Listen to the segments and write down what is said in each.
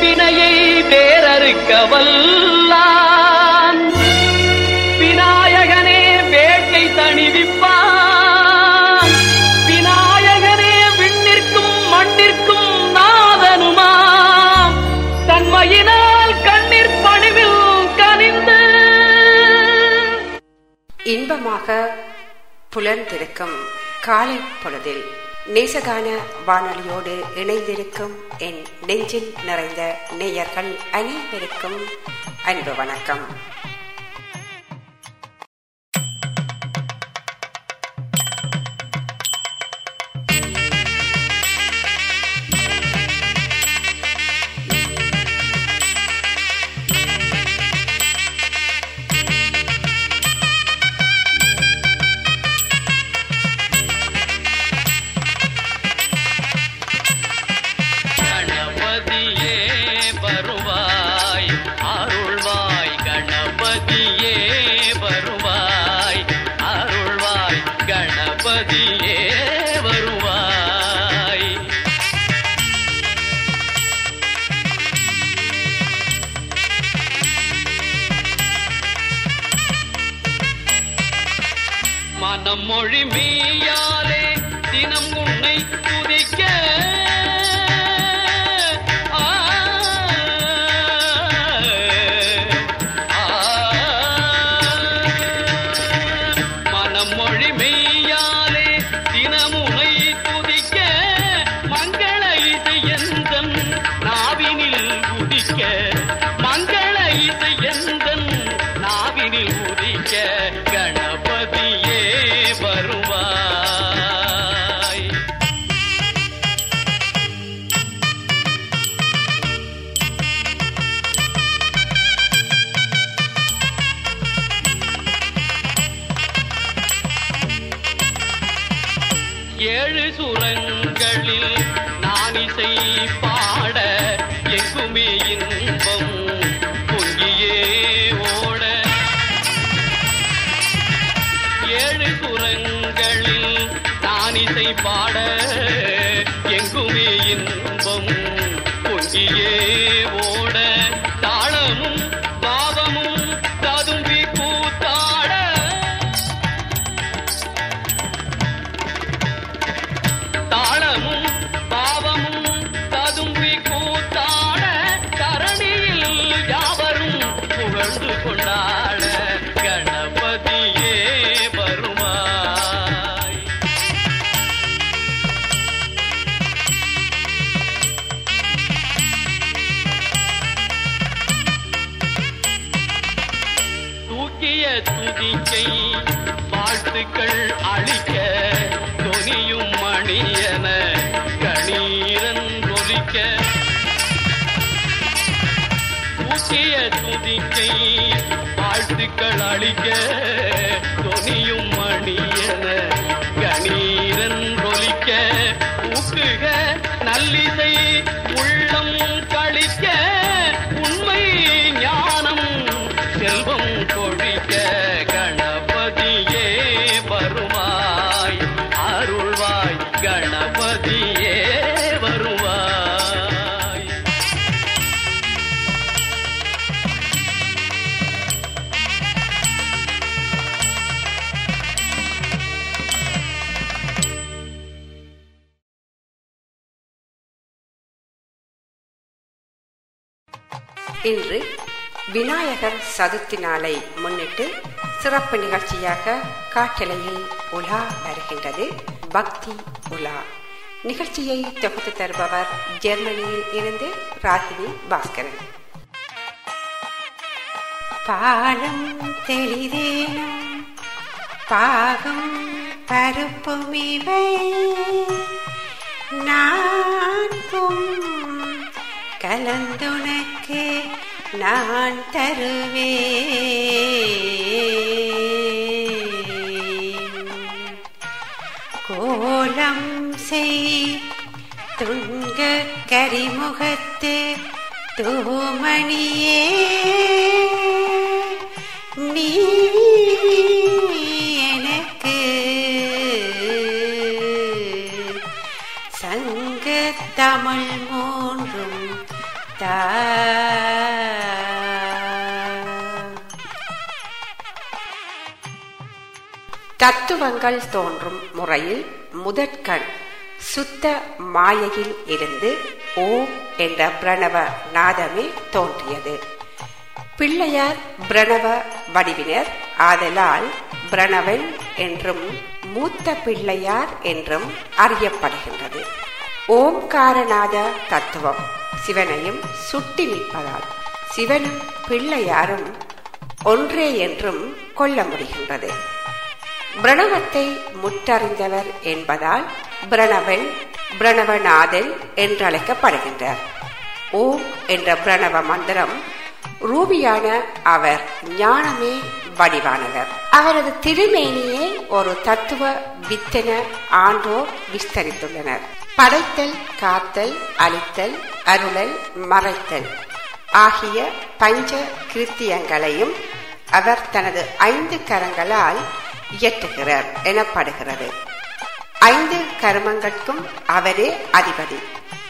பிணையை வேறறுக்க வல்லான் விநாயகனே வேட்கை தணிவிப்பான். விநாயகனே விண்ணிற்கும் மண்ணிற்கும் நாதனுமாம். தன்மையினால் கண்ணீர் பணிவில் கனிந்து. இன்பமாக புலர்ந்திருக்கும் காலை பொழுதில் நேசகான வானொலியோடு இணைந்திருக்கும் என் நெஞ்சில் நிறைந்த நேயர்கள் அனைவருக்கும் அன்பு வணக்கம். மொழி மெய்யாலே வாழ்த்துக்கள் அளிக்க தொனியும் மணியன கணீரன் ஒலிக்க இன்று விநாயகர் சதுர்த்தி நாளை முன்னிட்டு சிறப்பு நிகழ்ச்சியாக காட்டலையில் உலா வருகின்றது. பக்தி உலா. நிகழ்ச்சியை தொகுத்து தருபவர் ஜெர்மனியில் இருந்து ராகினி பாஸ்கரன். பாலம் தெளிதேனும் பாகம் பருப்பும் இவை. நான்கும் கலந்துனக்கு நான் தருவே கோலம் செய் துங்க கரிமுகத்து தூமணியே. நீ தத்துவங்கள் தோன்றும் முறையில் முதற்கண் சுத்த மாயையில் இருந்து ஓம் என்ற பிரணவ நாதமே தோன்றியது. பிள்ளையார் பிரணவ வடிவினர். ஆதலால் பிரணவன் என்றும் மூத்த பிள்ளையார் என்றும் அறியப்படுகின்றது. ஓம்காரநாத தத்துவம் சிவனையும் சுட்டி நிற்பதால் சிவனும் பிள்ளையாரும் ஒன்றே என்றும் கொள்ள முடிகின்றது. பிரணவத்தை முற்றறிந்தவர் என்பதால் பிரணவன் பிரணவநாதன் என்றழைக்கப்படுகின்றார். ஓம் என்ற பிரணவ மந்திரம் ரூபியான அவர் ஞானமே வடிவானவர். அவரது திருமேனியை ஒரு தத்துவ வித்தன ஆண்டோர் விஸ்தரித்துள்ளனர். படைத்தல் காத்தல் அழித்தல் அருளல் மறைத்தல் ஆகிய பஞ்ச கிருத்தியங்களையும் அவர் தனது ஐந்து கரங்களால் இயற்றுகிறார் எனப்படுகிறது. ஐந்து கருமங்கட்கும் அவரே அதிபதி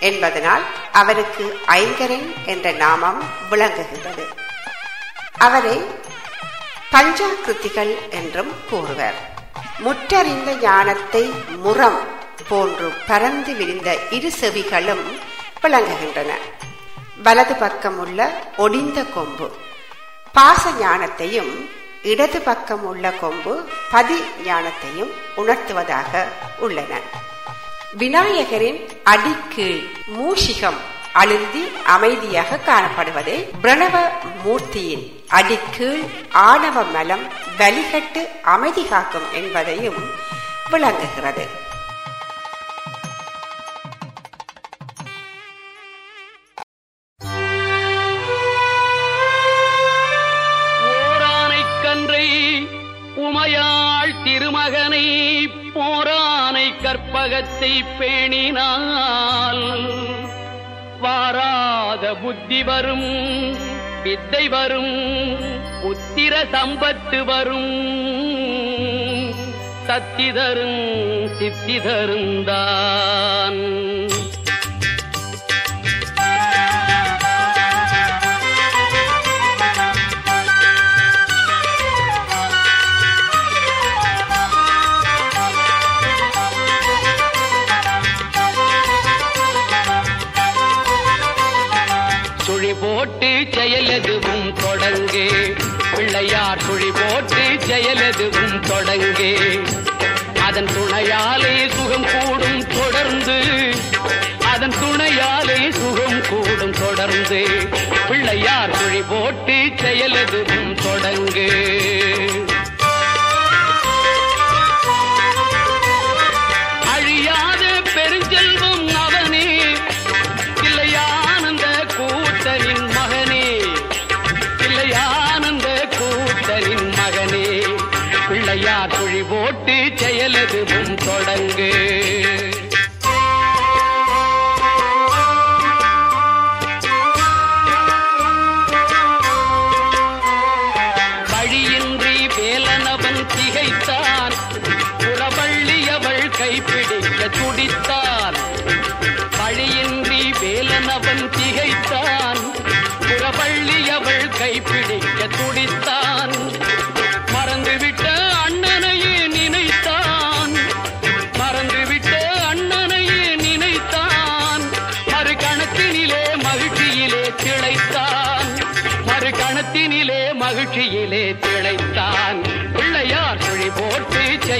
என்பதனால் அவருக்கு ஐங்கரன் என்ற நாமம் விளங்குகின்றது. அவரை பஞ்சாகிருத்திகள் என்றும் கூறுவர். முற்றறிந்த ஞானத்தை முறம் போன்று பறந்து விரிந்த இரு செவிகளும் விளங்குகின்றன. வலது பக்கம் உள்ள ஒடிந்த கொம்பு. பாச ஞானத்தையும் இடது பக்கம் உள்ள கொம்பு பதி ஞானத்தையும் உணர்த்துவதாக உள்ளன. விநாயகரின் அடிக்கீழ் மூஷிகம் அழுந்தி அமைதியாக காணப்படுவதை பிரணவ மூர்த்தியின் அடிக்கீழ் ஆணவ மலம் வலிகட்டு அமைதி காக்கும் என்பதையும் விளங்குகிறது. உலகத்தை பேணினால் வாராத புத்தி வரும் வித்தை வரும் உத்திர சம்பத்து வரும். சத்தி தரும் சித்தி தருந்தான். செயலதுவும் அதன் துணையாலே சுகம் கூடும் தொடர்ந்து. அதன் துணையாலே சுகம் கூடும் தொடர்ந்து. பிள்ளையார் குழி போட்டு செயலெதுவும் தொடங்கு. வேலனவன் திகைத்தான் புறவள்ளி அவள் கைப்பிடிக்க துடித்தான். பழியின்றி வேலன் அவன் திகைத்தான். புறவள்ளி அவள் கைப்பிடிக்க துடித்தான்.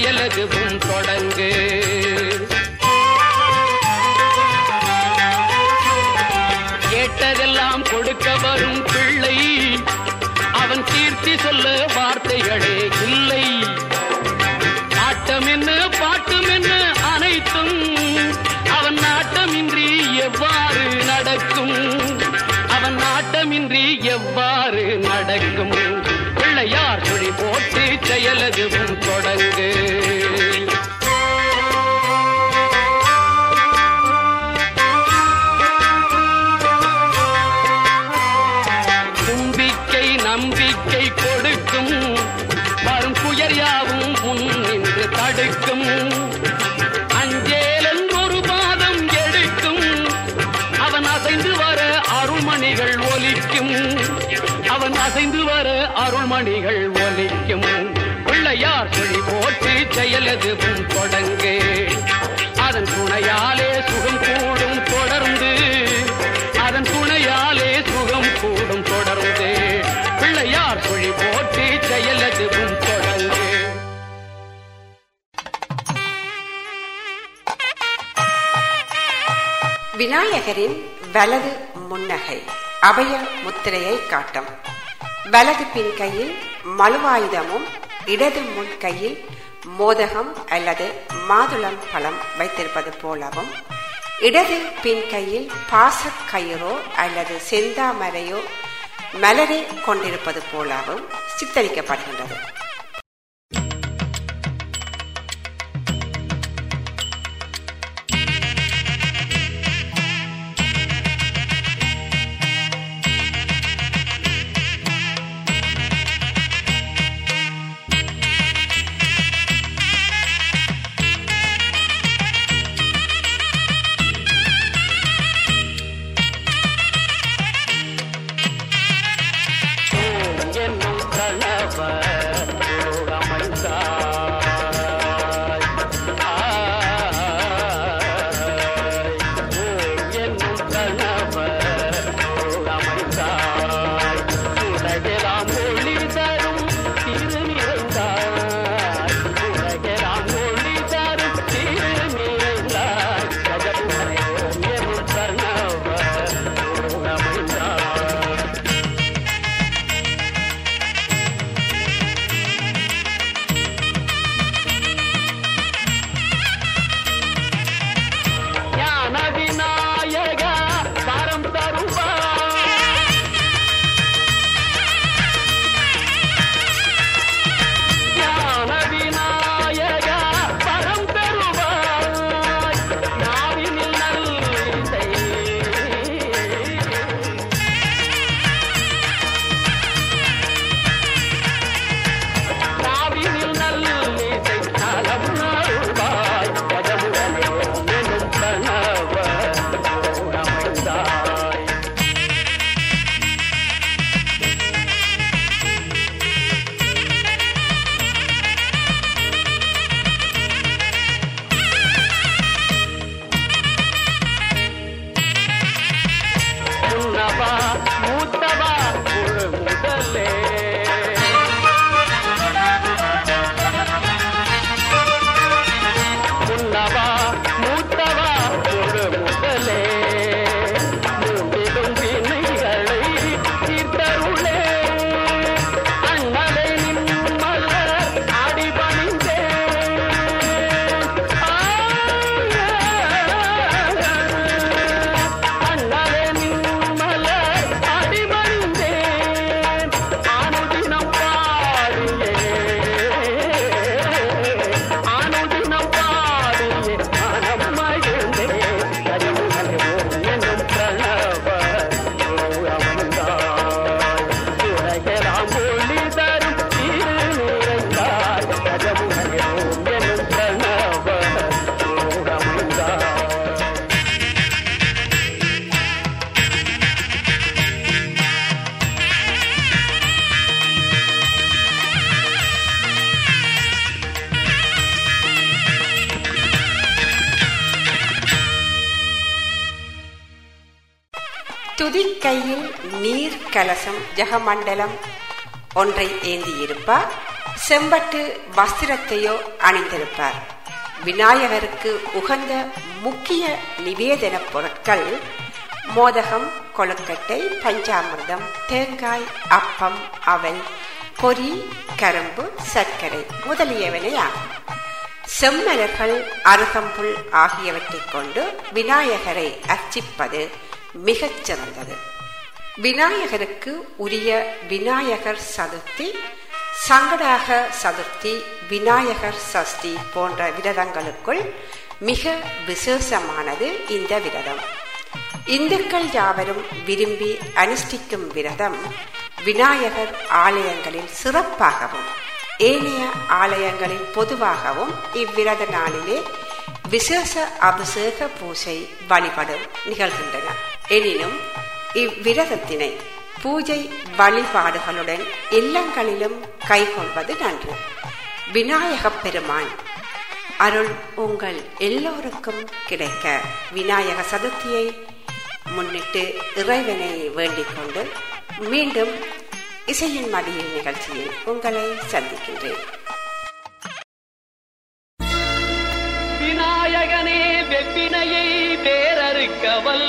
போட்டு தொடங்கு. கேட்டதெல்லாம் கொடுக்க வரும் நம்பிக்கை கொடுக்கும். வரும் புயர் யாவும் முன் நின்று தடுக்கும். அஞ்சேலன் ஒரு பாதம் எடுக்கும். அவன் அசைந்து வர அருள்மணிகள் ஒலிக்கும். அவன் அசைந்து வர அருள்மணிகள் ஒலிக்கும். பிள்ளையார் சொல்லி போட்டு செயலதுவும் தொடங்கு. அதன் துணையாலே சுகம் கூடும் தொடர்ந்து. சொல்லி செயலதுவும் தொடர்ந்து. விநாயகரின் வலது முன்னகை அபய முத்திரையை காட்டும். வலது பின் கையில் மலுவாயுதமும் இடது முன் கையில் மோதகம் அல்லது மாதுளம் பழம் வைத்திருப்பது போலவும் இடது பின் கையில் பாசக்கயிறோ அல்லது செந்தாமரையோ மலரை கொண்டிருப்பது போலவும் சித்தரிக்கப்படுகின்றது என்னும் துதிக்கையில் நீர் கலசம் ஜகமண்டலம் ஒன்றை ஏந்தியிருப்பார். செம்பட்டு வஸ்திரத்தையோ அணிந்திருப்பார். விநாயகருக்கு உகந்த முக்கிய நிவேதன பொருட்கள் மோதகம் கொழுக்கட்டை பஞ்சாமிர்தம் தேங்காய் அப்பம் அவல் பொரி கரும்பு சர்க்கரை முதலியவனை ஆகும். செம்மலர்கள் அருகம்புல் ஆகியவற்றைக் கொண்டு விநாயகரை அர்ச்சிப்பது மிகச் சிறந்தது விநாயகருக்கு உரிய விநாயகர் சதுர்த்தி சங்கடாக சதுர்த்தி விநாயகர் சஷ்டி போன்ற விரதங்களுக்குள் மிக விசேஷமானது இந்த விரதம். இந்துக்கள் யாவரும் விரும்பி அனுஷ்டிக்கும் விரதம் விநாயகர் ஆலயங்களில் சிறப்பாகவும் ஏனைய ஆலயங்களில் பொதுவாகவும் இவ்விரத நாளிலே விசேஷ அபிஷேக பூஜை வழிபடும் நிகழ்கின்றன எனினும் இவ்விரதத்தினை பூஜை வழிபாடுகளுடன் இல்லங்களிலும் கைகொள்வது நன்று விநாயகப் பெருமான் அருள் உங்கள் எல்லோருக்கும் கிடைக்க விநாயக சதுர்த்தியை முன்னிட்டு இறைவனை வேண்டிக் கொண்டு மீண்டும் இசையின் மடியில் நிகழ்ச்சியில் உங்களை சந்திக்கின்றேன் விநாயகனே வெப்பினையை வேறறுக்கவல்